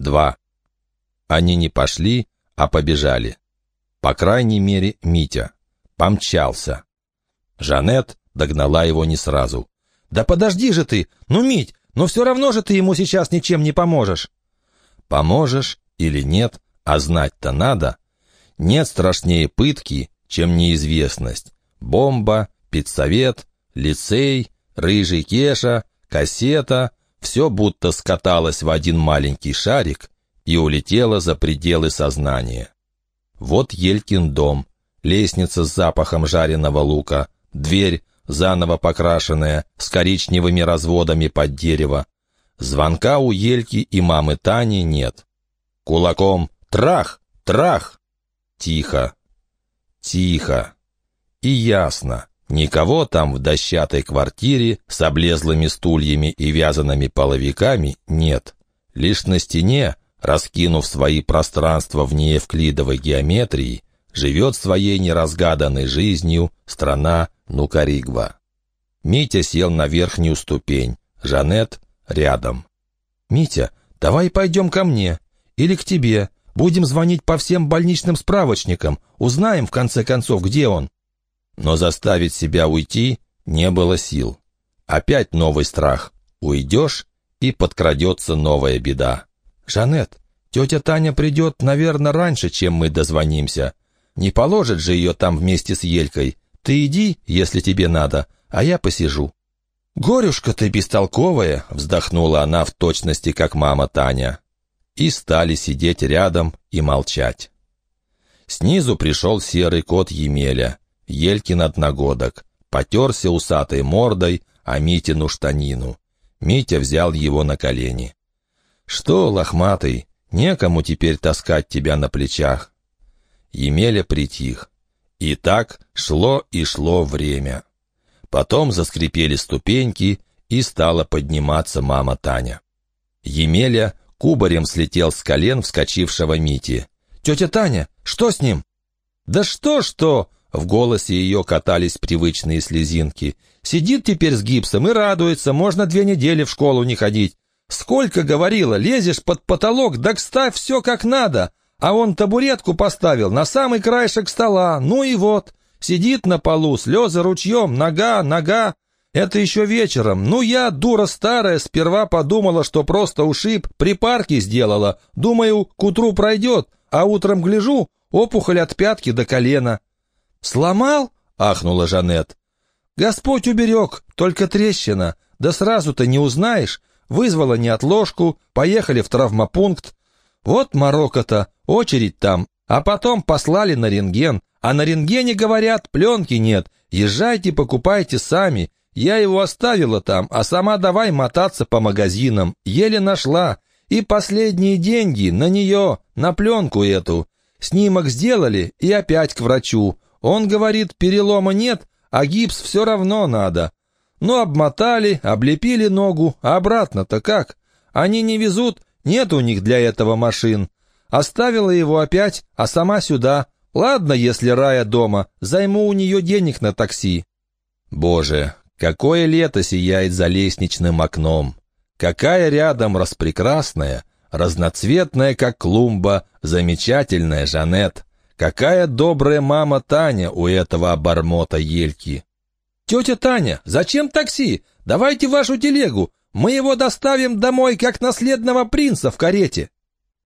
два. Они не пошли, а побежали. По крайней мере, Митя. Помчался. Жанет догнала его не сразу. «Да подожди же ты! Ну, Мить, но все равно же ты ему сейчас ничем не поможешь». «Поможешь или нет, а знать-то надо. Нет страшнее пытки, чем неизвестность. Бомба, педсовет, лицей, рыжий Кеша, кассета — все будто скаталось в один маленький шарик и улетело за пределы сознания. Вот Елькин дом, лестница с запахом жареного лука, дверь, заново покрашенная, с коричневыми разводами под дерево. Звонка у Ельки и мамы Тани нет. Кулаком «Трах! Трах!» Тихо. Тихо. И ясно. Никого там в дощатой квартире с облезлыми стульями и вязаными половиками нет. Лишь на стене, раскинув свои пространства в неевклидовой геометрии, живет своей неразгаданной жизнью страна Нукаригва. Митя сел на верхнюю ступень, Жанет рядом. «Митя, давай пойдем ко мне или к тебе. Будем звонить по всем больничным справочникам, узнаем, в конце концов, где он». Но заставить себя уйти не было сил. Опять новый страх. Уйдешь, и подкрадется новая беда. «Жанет, тетя Таня придет, наверное, раньше, чем мы дозвонимся. Не положит же ее там вместе с Елькой. Ты иди, если тебе надо, а я посижу». «Горюшка ты бестолковая!» — вздохнула она в точности, как мама Таня. И стали сидеть рядом и молчать. Снизу пришел серый кот Емеля. Елькин одногодок, потерся усатой мордой о Митину штанину. Митя взял его на колени. «Что, лохматый, некому теперь таскать тебя на плечах?» Емеля притих. И так шло и шло время. Потом заскрипели ступеньки, и стала подниматься мама Таня. Емеля кубарем слетел с колен вскочившего Мити. «Тетя Таня, что с ним?» «Да что-что!» В голосе ее катались привычные слезинки. «Сидит теперь с гипсом и радуется, можно две недели в школу не ходить. Сколько говорила, лезешь под потолок, да ставь все как надо. А он табуретку поставил на самый краешек стола, ну и вот. Сидит на полу, слезы ручьем, нога, нога. Это еще вечером. Ну, я, дура старая, сперва подумала, что просто ушиб, припарки сделала. Думаю, к утру пройдет, а утром гляжу, опухоль от пятки до колена. «Сломал?» — ахнула Жанет. «Господь уберег, только трещина. Да сразу-то не узнаешь. Вызвала неотложку, поехали в травмопункт. Вот Марокко-то, очередь там. А потом послали на рентген. А на рентгене, говорят, пленки нет. Езжайте, покупайте сами. Я его оставила там, а сама давай мотаться по магазинам. Еле нашла. И последние деньги на нее, на пленку эту. Снимок сделали и опять к врачу. Он говорит, перелома нет, а гипс все равно надо. Ну, обмотали, облепили ногу, а обратно-то как? Они не везут, нет у них для этого машин. Оставила его опять, а сама сюда. Ладно, если Рая дома, займу у нее денег на такси. Боже, какое лето сияет за лестничным окном! Какая рядом распрекрасная, разноцветная, как клумба, замечательная Жанет! Какая добрая мама Таня у этого обормота Ельки! «Тетя Таня, зачем такси? Давайте вашу телегу. Мы его доставим домой, как наследного принца в карете».